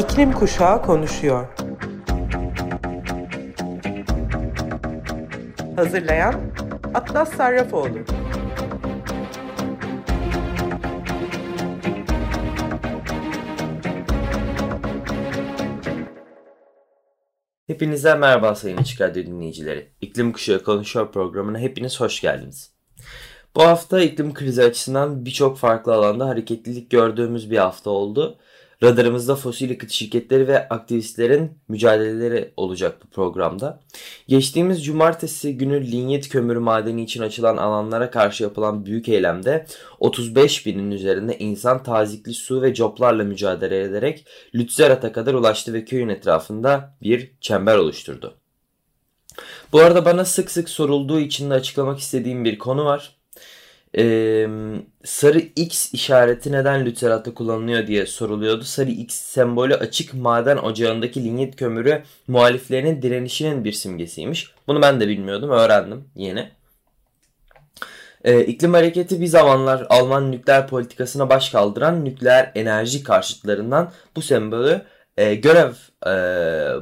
İklim Kuşağı konuşuyor. Hazırlayan Atlas Sarrafoğlu. Hepinize merhaba sayın Açık dinleyicileri. İklim Kuşağı Konuşuyor programına hepiniz hoş geldiniz. Bu hafta iklim krizi açısından birçok farklı alanda hareketlilik gördüğümüz bir hafta oldu. Radarımızda fosil yakıt şirketleri ve aktivistlerin mücadeleleri olacak bu programda. Geçtiğimiz cumartesi günü linyet kömürü madeni için açılan alanlara karşı yapılan büyük eylemde 35 binin üzerinde insan tazikli su ve coplarla mücadele ederek Lützerat'a kadar ulaştı ve köyün etrafında bir çember oluşturdu. Bu arada bana sık sık sorulduğu için de açıklamak istediğim bir konu var. Ee, sarı X işareti neden lüteratta kullanılıyor diye soruluyordu. Sarı X sembolü açık maden ocağındaki linyit kömürü muhaliflerinin direnişinin bir simgesiymiş. Bunu ben de bilmiyordum öğrendim yeni. Ee, iklim hareketi bir zamanlar Alman nükleer politikasına baş kaldıran nükleer enerji karşıtlarından bu sembolü e, görev e,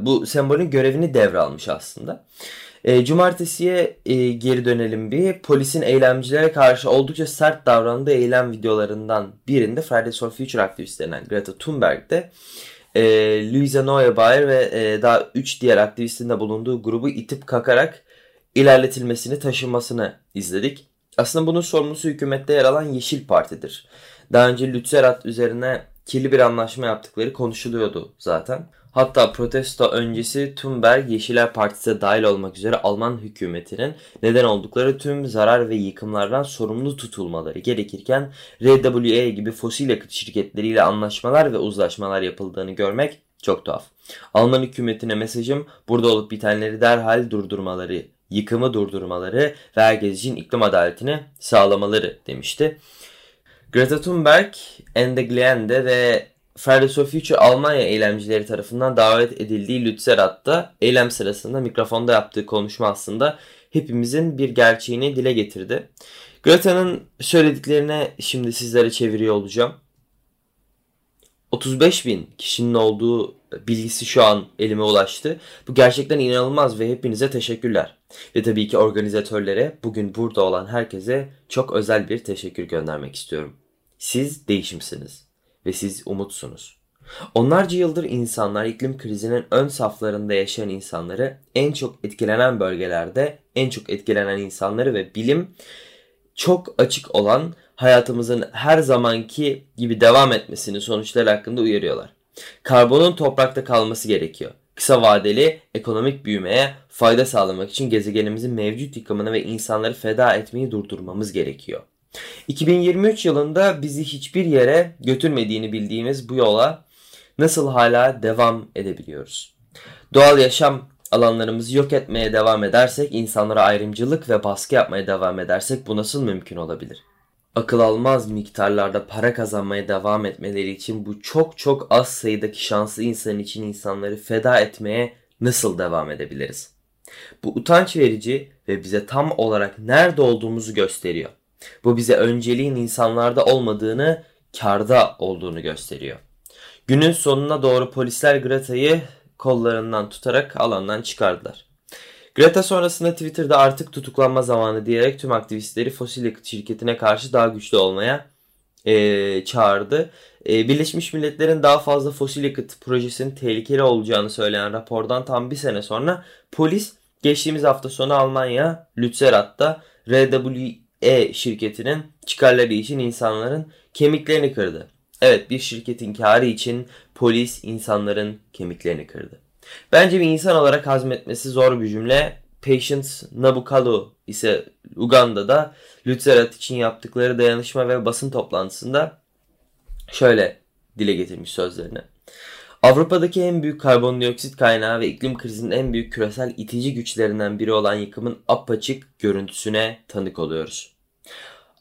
bu sembolün görevini devralmış aslında. E, cumartesiye e, geri dönelim bir. Polisin eylemcilere karşı oldukça sert davrandığı eylem videolarından birinde Fridays for Future aktivistlerinden Greta Thunberg de e, Luisa Neubauer ve e, daha 3 diğer aktivistin de bulunduğu grubu itip kakarak ilerletilmesini, taşınmasını izledik. Aslında bunun sorumlusu hükümette yer alan Yeşil Parti'dir. Daha önce Lützerat üzerine kirli bir anlaşma yaptıkları konuşuluyordu zaten. Hatta protesto öncesi Thunberg Yeşiller Partisi'ne dahil olmak üzere Alman hükümetinin neden oldukları tüm zarar ve yıkımlardan sorumlu tutulmaları gerekirken RWE gibi fosil yakıt şirketleriyle anlaşmalar ve uzlaşmalar yapıldığını görmek çok tuhaf. Alman hükümetine mesajım burada olup bitenleri derhal durdurmaları, yıkımı durdurmaları ve herkes için iklim adaletini sağlamaları demişti. Greta Thunberg, Ende Glende ve Fridays for Future Almanya eylemcileri tarafından davet edildiği Lützerath'ta eylem sırasında mikrofonda yaptığı konuşma aslında hepimizin bir gerçeğini dile getirdi. Greta'nın söylediklerine şimdi sizlere çeviriyor olacağım. 35 bin kişinin olduğu bilgisi şu an elime ulaştı. Bu gerçekten inanılmaz ve hepinize teşekkürler. Ve tabii ki organizatörlere, bugün burada olan herkese çok özel bir teşekkür göndermek istiyorum. Siz değişimsiniz ve siz umutsunuz. Onlarca yıldır insanlar iklim krizinin ön saflarında yaşayan insanları, en çok etkilenen bölgelerde en çok etkilenen insanları ve bilim çok açık olan hayatımızın her zamanki gibi devam etmesini sonuçları hakkında uyarıyorlar. Karbonun toprakta kalması gerekiyor. Kısa vadeli ekonomik büyümeye fayda sağlamak için gezegenimizin mevcut yıkımını ve insanları feda etmeyi durdurmamız gerekiyor. 2023 yılında bizi hiçbir yere götürmediğini bildiğimiz bu yola nasıl hala devam edebiliyoruz? Doğal yaşam alanlarımızı yok etmeye devam edersek, insanlara ayrımcılık ve baskı yapmaya devam edersek bu nasıl mümkün olabilir? Akıl almaz miktarlarda para kazanmaya devam etmeleri için bu çok çok az sayıdaki şanslı insan için insanları feda etmeye nasıl devam edebiliriz? Bu utanç verici ve bize tam olarak nerede olduğumuzu gösteriyor. Bu bize önceliğin insanlarda olmadığını, karda olduğunu gösteriyor. Günün sonuna doğru polisler Greta'yı kollarından tutarak alandan çıkardılar. Greta sonrasında Twitter'da artık tutuklanma zamanı diyerek tüm aktivistleri fosil yakıt şirketine karşı daha güçlü olmaya e, çağırdı. E, Birleşmiş Milletler'in daha fazla fosil yakıt projesinin tehlikeli olacağını söyleyen rapordan tam bir sene sonra polis geçtiğimiz hafta sonu Almanya Lützerath'ta RWE şirketinin çıkarları için insanların kemiklerini kırdı. Evet bir şirketin karı için polis insanların kemiklerini kırdı. Bence bir insan olarak hazmetmesi zor bir cümle. Patience Nabukalu ise Uganda'da Lützerat için yaptıkları dayanışma ve basın toplantısında şöyle dile getirmiş sözlerini. Avrupa'daki en büyük karbondioksit kaynağı ve iklim krizinin en büyük küresel itici güçlerinden biri olan yıkımın apaçık görüntüsüne tanık oluyoruz.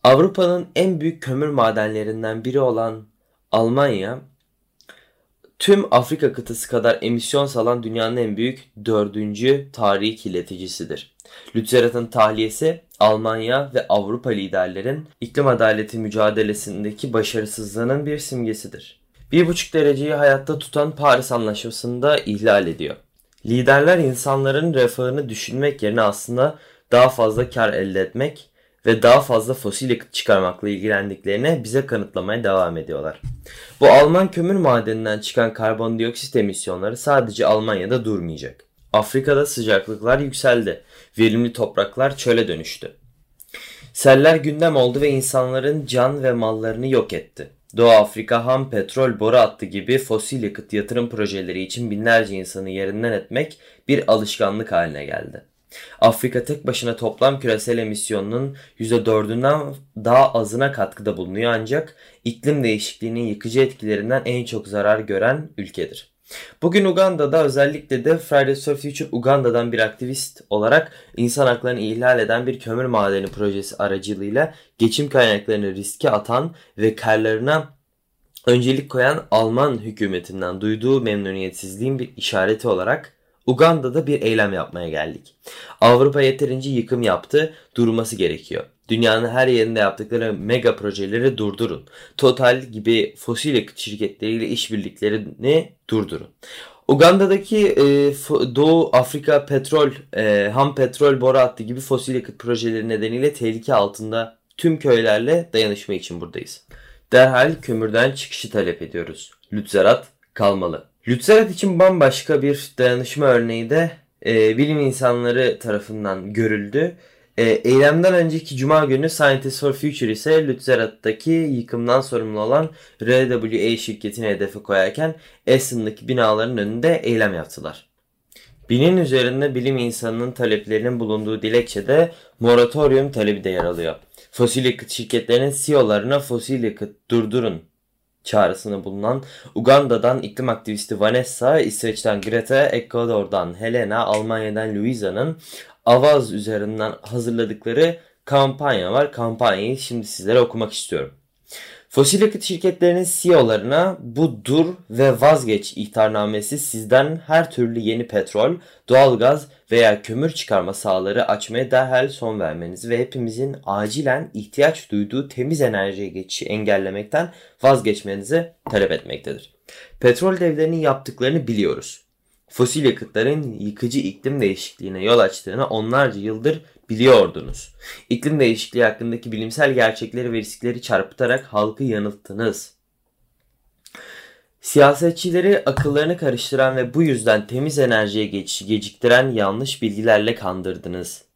Avrupa'nın en büyük kömür madenlerinden biri olan Almanya, tüm Afrika kıtası kadar emisyon salan dünyanın en büyük dördüncü tarihi kirleticisidir. Lützerat'ın tahliyesi Almanya ve Avrupa liderlerin iklim adaleti mücadelesindeki başarısızlığının bir simgesidir. 1,5 dereceyi hayatta tutan Paris Anlaşması'nı da ihlal ediyor. Liderler insanların refahını düşünmek yerine aslında daha fazla kar elde etmek ve daha fazla fosil yakıt çıkarmakla ilgilendiklerini bize kanıtlamaya devam ediyorlar. Bu Alman kömür madeninden çıkan karbondioksit emisyonları sadece Almanya'da durmayacak. Afrika'da sıcaklıklar yükseldi. Verimli topraklar çöle dönüştü. Seller gündem oldu ve insanların can ve mallarını yok etti. Doğu Afrika ham petrol boru hattı gibi fosil yakıt yatırım projeleri için binlerce insanı yerinden etmek bir alışkanlık haline geldi. Afrika tek başına toplam küresel emisyonunun %4'ünden daha azına katkıda bulunuyor ancak iklim değişikliğinin yıkıcı etkilerinden en çok zarar gören ülkedir. Bugün Uganda'da özellikle de Fridays for Future Uganda'dan bir aktivist olarak insan haklarını ihlal eden bir kömür madeni projesi aracılığıyla geçim kaynaklarını riske atan ve karlarına öncelik koyan Alman hükümetinden duyduğu memnuniyetsizliğin bir işareti olarak Uganda'da bir eylem yapmaya geldik. Avrupa yeterince yıkım yaptı, durması gerekiyor. Dünyanın her yerinde yaptıkları mega projeleri durdurun. Total gibi fosil yakıt şirketleriyle işbirliklerini durdurun. Uganda'daki e, Doğu Afrika petrol, e, ham petrol boru hattı gibi fosil yakıt projeleri nedeniyle tehlike altında tüm köylerle dayanışma için buradayız. Derhal kömürden çıkışı talep ediyoruz. Lützerat kalmalı. Lützerat için bambaşka bir dayanışma örneği de e, bilim insanları tarafından görüldü. E, eylemden önceki cuma günü Scientists for Future ise Lützerat'taki yıkımdan sorumlu olan RWA şirketini hedefe koyarken Esen'daki binaların önünde eylem yaptılar. Binin üzerinde bilim insanının taleplerinin bulunduğu dilekçede moratorium talebi de yer alıyor. Fosil yakıt şirketlerinin CEO'larına fosil yakıt durdurun çağrısını bulunan Uganda'dan iklim aktivisti Vanessa, İsveç'ten Greta, Ekvador'dan Helena, Almanya'dan Luisa'nın Avaz üzerinden hazırladıkları kampanya var. Kampanyayı şimdi sizlere okumak istiyorum. Fosil yakıt şirketlerinin CEO'larına bu dur ve vazgeç ihtarnamesi sizden her türlü yeni petrol, doğalgaz veya kömür çıkarma sahaları açmaya derhal son vermenizi ve hepimizin acilen ihtiyaç duyduğu temiz enerjiye geçişi engellemekten vazgeçmenizi talep etmektedir. Petrol devlerinin yaptıklarını biliyoruz. Fosil yakıtların yıkıcı iklim değişikliğine yol açtığını onlarca yıldır biliyordunuz. İklim değişikliği hakkındaki bilimsel gerçekleri ve riskleri çarpıtarak halkı yanılttınız. Siyasetçileri akıllarını karıştıran ve bu yüzden temiz enerjiye geçişi geciktiren yanlış bilgilerle kandırdınız.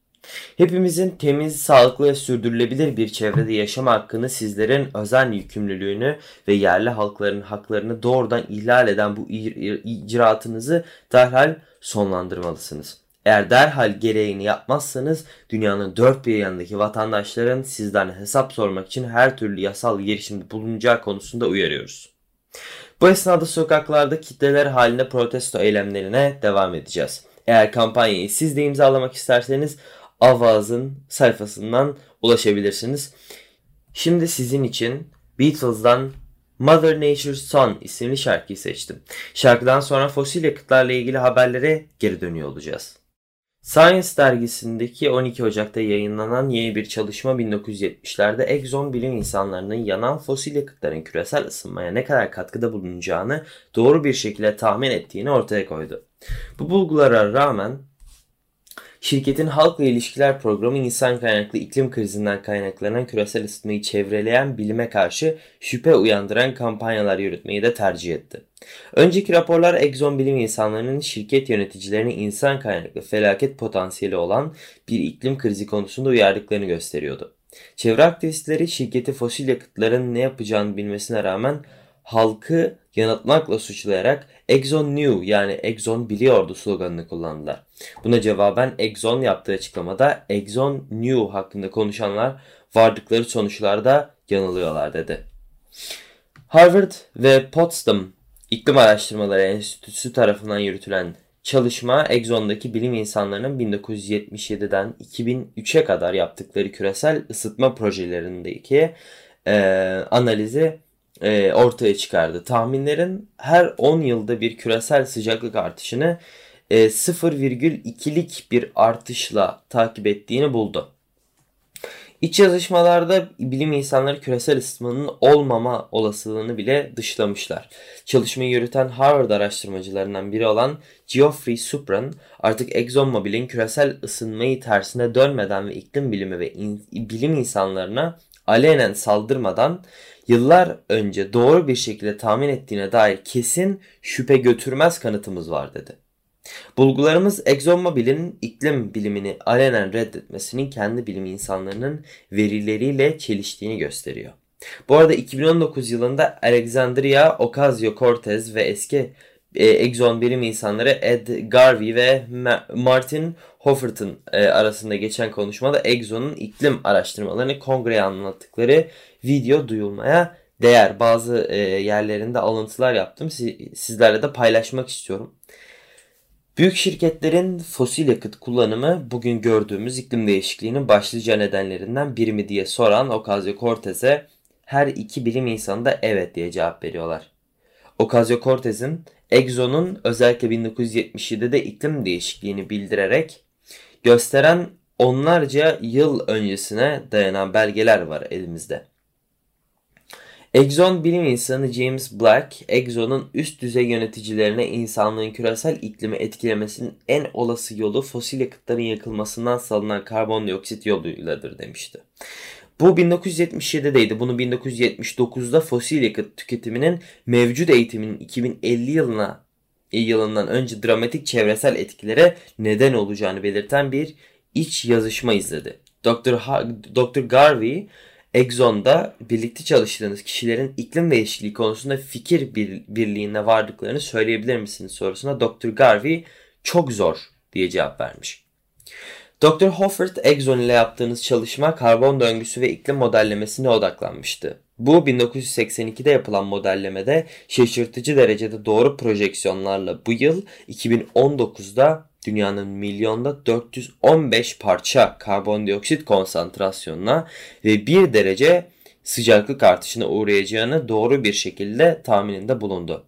Hepimizin temiz, sağlıklı ve sürdürülebilir bir çevrede yaşama hakkını sizlerin özen yükümlülüğünü ve yerli halkların haklarını doğrudan ihlal eden bu icraatınızı derhal sonlandırmalısınız. Eğer derhal gereğini yapmazsanız dünyanın dört bir yanındaki vatandaşların sizden hesap sormak için her türlü yasal girişimde bulunacağı konusunda uyarıyoruz. Bu esnada sokaklarda kitleler halinde protesto eylemlerine devam edeceğiz. Eğer kampanyayı siz de imzalamak isterseniz Avaz'ın sayfasından ulaşabilirsiniz. Şimdi sizin için Beatles'dan Mother Nature's Son isimli şarkıyı seçtim. Şarkıdan sonra fosil yakıtlarla ilgili haberlere geri dönüyor olacağız. Science dergisindeki 12 Ocak'ta yayınlanan yeni bir çalışma 1970'lerde Exxon bilim insanlarının yanan fosil yakıtların küresel ısınmaya ne kadar katkıda bulunacağını doğru bir şekilde tahmin ettiğini ortaya koydu. Bu bulgulara rağmen Şirketin halkla ilişkiler programı insan kaynaklı iklim krizinden kaynaklanan küresel ısıtmayı çevreleyen bilime karşı şüphe uyandıran kampanyalar yürütmeyi de tercih etti. Önceki raporlar Exxon bilim insanlarının şirket yöneticilerini insan kaynaklı felaket potansiyeli olan bir iklim krizi konusunda uyardıklarını gösteriyordu. Çevre aktivistleri şirketi fosil yakıtların ne yapacağını bilmesine rağmen halkı yanıltmakla suçlayarak Exxon knew yani Exxon biliyordu sloganını kullandılar. Buna cevaben Exxon yaptığı açıklamada Exxon knew hakkında konuşanlar vardıkları sonuçlarda yanılıyorlar dedi. Harvard ve Potsdam İklim Araştırmaları Enstitüsü tarafından yürütülen çalışma Exxon'daki bilim insanlarının 1977'den 2003'e kadar yaptıkları küresel ısıtma projelerindeki e, analizi e, ortaya çıkardı. Tahminlerin her 10 yılda bir küresel sıcaklık artışını e, 0,2'lik bir artışla takip ettiğini buldu. İç yazışmalarda bilim insanları küresel ısınmanın olmama olasılığını bile dışlamışlar. Çalışmayı yürüten Harvard araştırmacılarından biri olan Geoffrey Supran artık ExxonMobil'in küresel ısınmayı tersine dönmeden ve iklim bilimi ve in, bilim insanlarına alenen saldırmadan yıllar önce doğru bir şekilde tahmin ettiğine dair kesin şüphe götürmez kanıtımız var dedi. Bulgularımız ExxonMobil'in iklim bilimini alenen reddetmesinin kendi bilim insanlarının verileriyle çeliştiğini gösteriyor. Bu arada 2019 yılında Alexandria Ocasio-Cortez ve eski e, Exxon bilim insanları Ed Garvey ve Martin Hoffert'ın e, arasında geçen konuşmada Exxon'un iklim araştırmalarını kongreye anlattıkları video duyulmaya değer. Bazı e, yerlerinde alıntılar yaptım. Sizlerle de paylaşmak istiyorum. Büyük şirketlerin fosil yakıt kullanımı bugün gördüğümüz iklim değişikliğinin başlıca nedenlerinden biri mi diye soran Ocasio-Cortez'e her iki bilim insanı da evet diye cevap veriyorlar. Ocasio-Cortez'in Exxon'un özellikle 1977'de iklim değişikliğini bildirerek gösteren onlarca yıl öncesine dayanan belgeler var elimizde. Exxon bilim insanı James Black, Exxon'un üst düzey yöneticilerine insanlığın küresel iklimi etkilemesinin en olası yolu fosil yakıtların yakılmasından salınan karbondioksit yoluyladır demişti. Bu 1977'deydi. Bunu 1979'da fosil yakıt tüketiminin mevcut eğitimin 2050 yılına yılından önce dramatik çevresel etkilere neden olacağını belirten bir iç yazışma izledi. Dr. Ha Dr. Garvey Exxon'da birlikte çalıştığınız kişilerin iklim değişikliği konusunda fikir bir, birliğine vardıklarını söyleyebilir misiniz sorusuna Dr. Garvey çok zor diye cevap vermiş. Dr. Hoffert Exxon ile yaptığınız çalışma karbon döngüsü ve iklim modellemesine odaklanmıştı. Bu 1982'de yapılan modellemede şaşırtıcı derecede doğru projeksiyonlarla bu yıl 2019'da dünyanın milyonda 415 parça karbondioksit konsantrasyonuna ve 1 derece sıcaklık artışına uğrayacağını doğru bir şekilde tahmininde bulundu.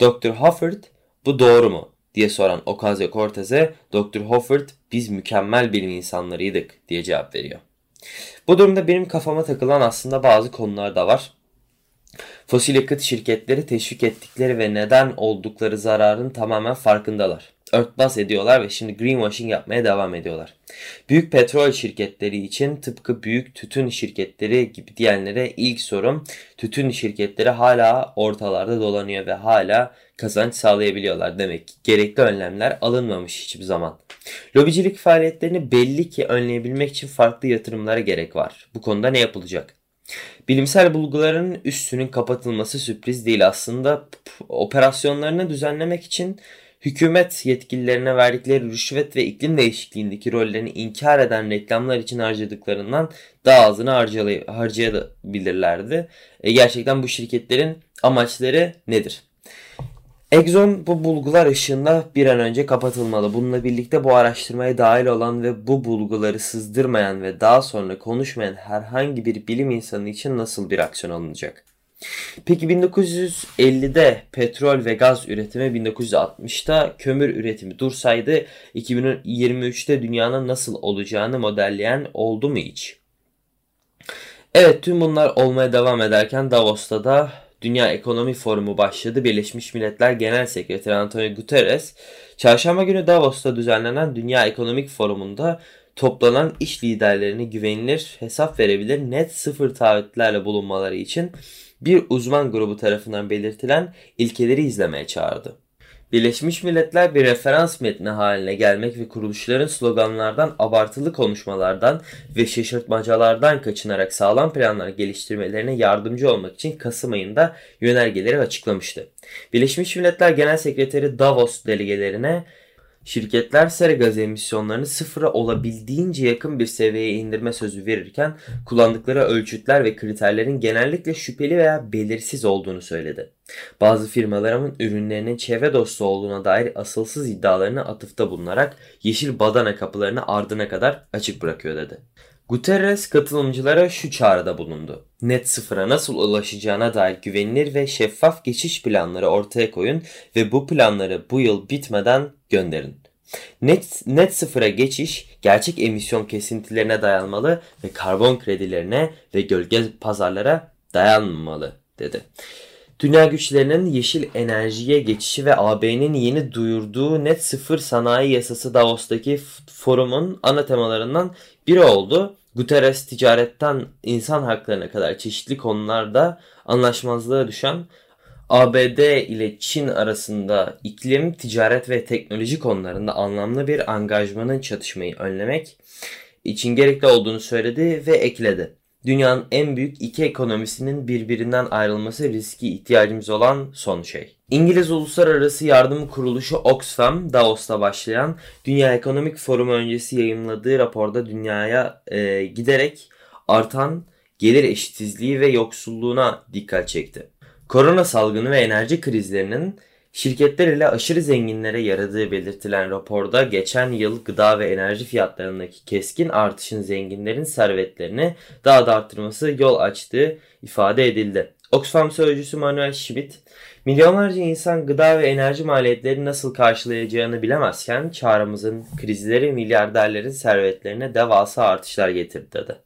Dr. Hoffert bu doğru mu diye soran Ocasio-Cortez'e Dr. Hoffert biz mükemmel bilim insanlarıydık diye cevap veriyor. Bu durumda benim kafama takılan aslında bazı konular da var. Fosil yakıt şirketleri teşvik ettikleri ve neden oldukları zararın tamamen farkındalar örtbas ediyorlar ve şimdi greenwashing yapmaya devam ediyorlar. Büyük petrol şirketleri için tıpkı büyük tütün şirketleri gibi diyenlere ilk sorum tütün şirketleri hala ortalarda dolanıyor ve hala kazanç sağlayabiliyorlar demek ki gerekli önlemler alınmamış hiçbir zaman. Lobicilik faaliyetlerini belli ki önleyebilmek için farklı yatırımlara gerek var. Bu konuda ne yapılacak? Bilimsel bulguların üstünün kapatılması sürpriz değil aslında operasyonlarını düzenlemek için hükümet yetkililerine verdikleri rüşvet ve iklim değişikliğindeki rollerini inkar eden reklamlar için harcadıklarından daha azını harcayabilirlerdi. E, gerçekten bu şirketlerin amaçları nedir? Exxon bu bulgular ışığında bir an önce kapatılmalı. Bununla birlikte bu araştırmaya dahil olan ve bu bulguları sızdırmayan ve daha sonra konuşmayan herhangi bir bilim insanı için nasıl bir aksiyon alınacak? Peki 1950'de petrol ve gaz üretimi 1960'da kömür üretimi dursaydı 2023'te dünyanın nasıl olacağını modelleyen oldu mu hiç? Evet tüm bunlar olmaya devam ederken Davos'ta da Dünya Ekonomi Forumu başladı. Birleşmiş Milletler Genel Sekreteri Antonio Guterres, çarşamba günü Davos'ta düzenlenen Dünya Ekonomik Forumu'nda toplanan iş liderlerini güvenilir, hesap verebilir, net sıfır taahhütlerle bulunmaları için bir uzman grubu tarafından belirtilen ilkeleri izlemeye çağırdı. Birleşmiş Milletler bir referans metni haline gelmek ve kuruluşların sloganlardan, abartılı konuşmalardan ve şaşırtmacalardan kaçınarak sağlam planlar geliştirmelerine yardımcı olmak için Kasım ayında yönergeleri açıklamıştı. Birleşmiş Milletler Genel Sekreteri Davos delegelerine Şirketler sera gaz emisyonlarını sıfıra olabildiğince yakın bir seviyeye indirme sözü verirken kullandıkları ölçütler ve kriterlerin genellikle şüpheli veya belirsiz olduğunu söyledi. Bazı firmaların ürünlerinin çevre dostu olduğuna dair asılsız iddialarını atıfta bulunarak yeşil badana kapılarını ardına kadar açık bırakıyor dedi. Guterres katılımcılara şu çağrıda bulundu. Net sıfıra nasıl ulaşacağına dair güvenilir ve şeffaf geçiş planları ortaya koyun ve bu planları bu yıl bitmeden gönderin. Net, net sıfıra geçiş gerçek emisyon kesintilerine dayanmalı ve karbon kredilerine ve gölge pazarlara dayanmalı dedi. Dünya güçlerinin yeşil enerjiye geçişi ve AB'nin yeni duyurduğu net sıfır sanayi yasası Davos'taki forumun ana temalarından biri oldu. Guterres ticaretten insan haklarına kadar çeşitli konularda anlaşmazlığa düşen ABD ile Çin arasında iklim, ticaret ve teknoloji konularında anlamlı bir angajmanın çatışmayı önlemek için gerekli olduğunu söyledi ve ekledi. Dünyanın en büyük iki ekonomisinin birbirinden ayrılması riski ihtiyacımız olan son şey. İngiliz Uluslararası Yardım Kuruluşu Oxfam, Davos'ta başlayan Dünya Ekonomik Forumu öncesi yayınladığı raporda dünyaya e, giderek artan gelir eşitsizliği ve yoksulluğuna dikkat çekti. Korona salgını ve enerji krizlerinin şirketler ile aşırı zenginlere yaradığı belirtilen raporda geçen yıl gıda ve enerji fiyatlarındaki keskin artışın zenginlerin servetlerini daha da arttırması yol açtığı ifade edildi. Oxfam sözcüsü Manuel Schmidt, milyonlarca insan gıda ve enerji maliyetleri nasıl karşılayacağını bilemezken çağrımızın krizleri milyarderlerin servetlerine devasa artışlar getirdi dedi.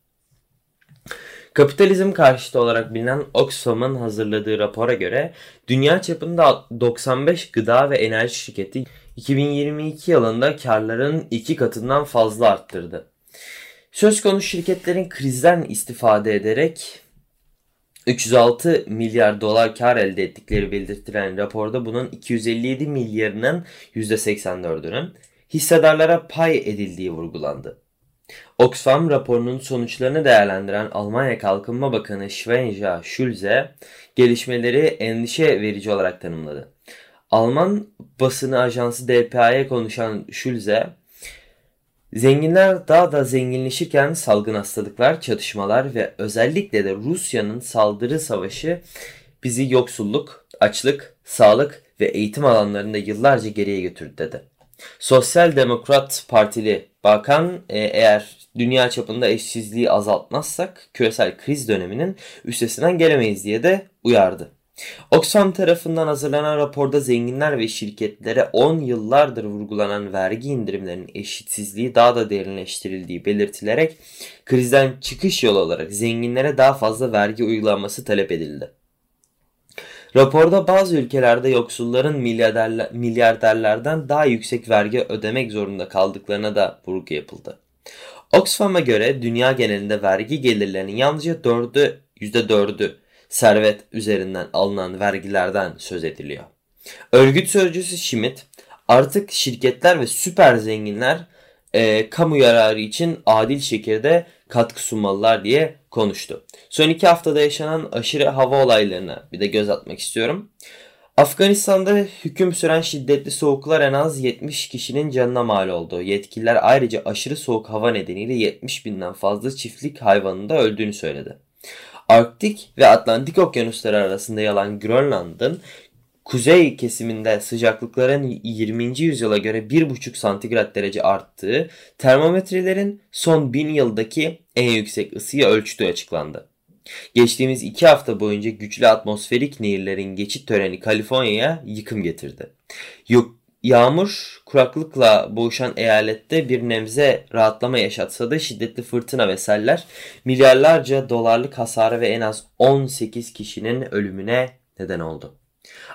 Kapitalizm karşıtı olarak bilinen Oxfam'ın hazırladığı rapora göre dünya çapında 95 gıda ve enerji şirketi 2022 yılında karların iki katından fazla arttırdı. Söz konusu şirketlerin krizden istifade ederek 306 milyar dolar kar elde ettikleri belirtilen raporda bunun 257 milyarının %84'ünün hissedarlara pay edildiği vurgulandı. Oxfam raporunun sonuçlarını değerlendiren Almanya Kalkınma Bakanı Svenja Schulze gelişmeleri endişe verici olarak tanımladı. Alman basını ajansı DPA'ya konuşan Schulze, Zenginler daha da zenginleşirken salgın hastalıklar, çatışmalar ve özellikle de Rusya'nın saldırı savaşı bizi yoksulluk, açlık, sağlık ve eğitim alanlarında yıllarca geriye götürdü dedi. Sosyal Demokrat Partili bakan e, eğer dünya çapında eşsizliği azaltmazsak küresel kriz döneminin üstesinden gelemeyiz diye de uyardı. Oxfam tarafından hazırlanan raporda zenginler ve şirketlere 10 yıllardır vurgulanan vergi indirimlerinin eşitsizliği daha da derinleştirildiği belirtilerek krizden çıkış yolu olarak zenginlere daha fazla vergi uygulanması talep edildi. Raporda bazı ülkelerde yoksulların milyarderler, milyarderlerden daha yüksek vergi ödemek zorunda kaldıklarına da vurgu yapıldı. Oxfam'a göre dünya genelinde vergi gelirlerinin yalnızca 4'ü %4'ü servet üzerinden alınan vergilerden söz ediliyor. Örgüt sözcüsü Schmidt artık şirketler ve süper zenginler e, kamu yararı için adil şekilde katkı sunmalılar diye konuştu. Son iki haftada yaşanan aşırı hava olaylarına bir de göz atmak istiyorum. Afganistan'da hüküm süren şiddetli soğuklar en az 70 kişinin canına mal oldu. Yetkililer ayrıca aşırı soğuk hava nedeniyle 70 binden fazla çiftlik hayvanın da öldüğünü söyledi. Arktik ve Atlantik okyanusları arasında yalan Grönland'ın kuzey kesiminde sıcaklıkların 20. yüzyıla göre 1,5 santigrat derece arttığı, termometrelerin son 1000 yıldaki en yüksek ısıyı ölçtüğü açıklandı. Geçtiğimiz iki hafta boyunca güçlü atmosferik nehirlerin geçit töreni Kaliforniya'ya yıkım getirdi. Yok, yağmur kuraklıkla boğuşan eyalette bir nemze rahatlama yaşatsa da şiddetli fırtına ve seller milyarlarca dolarlık hasara ve en az 18 kişinin ölümüne neden oldu.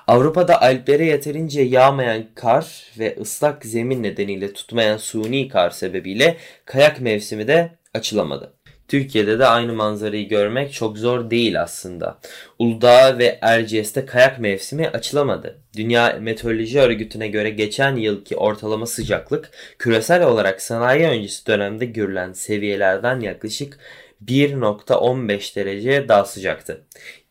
Avrupa'da Alplere yeterince yağmayan kar ve ıslak zemin nedeniyle tutmayan suni kar sebebiyle kayak mevsimi de açılamadı. Türkiye'de de aynı manzarayı görmek çok zor değil aslında. Uludağ ve Erciyes'te kayak mevsimi açılamadı. Dünya Meteoroloji Örgütü'ne göre geçen yılki ortalama sıcaklık küresel olarak sanayi öncesi dönemde görülen seviyelerden yaklaşık 1.15 derece daha sıcaktı.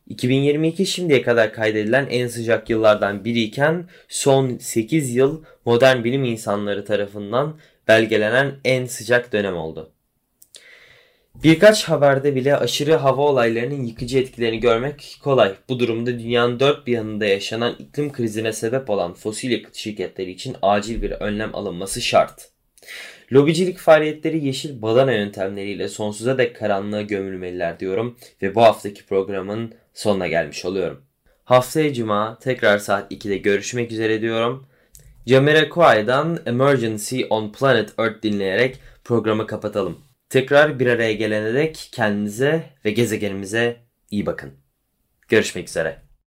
2022 şimdiye kadar kaydedilen en sıcak yıllardan biriyken son 8 yıl modern bilim insanları tarafından belgelenen en sıcak dönem oldu. Birkaç haberde bile aşırı hava olaylarının yıkıcı etkilerini görmek kolay. Bu durumda dünyanın dört bir yanında yaşanan iklim krizine sebep olan fosil yakıt şirketleri için acil bir önlem alınması şart. Lobicilik faaliyetleri yeşil badana yöntemleriyle sonsuza dek karanlığa gömülmeliler diyorum ve bu haftaki programın sonuna gelmiş oluyorum. Haftaya cuma tekrar saat 2'de görüşmek üzere diyorum. Jamiroquai'dan Emergency on Planet Earth dinleyerek programı kapatalım. Tekrar bir araya gelene dek kendinize ve gezegenimize iyi bakın. Görüşmek üzere.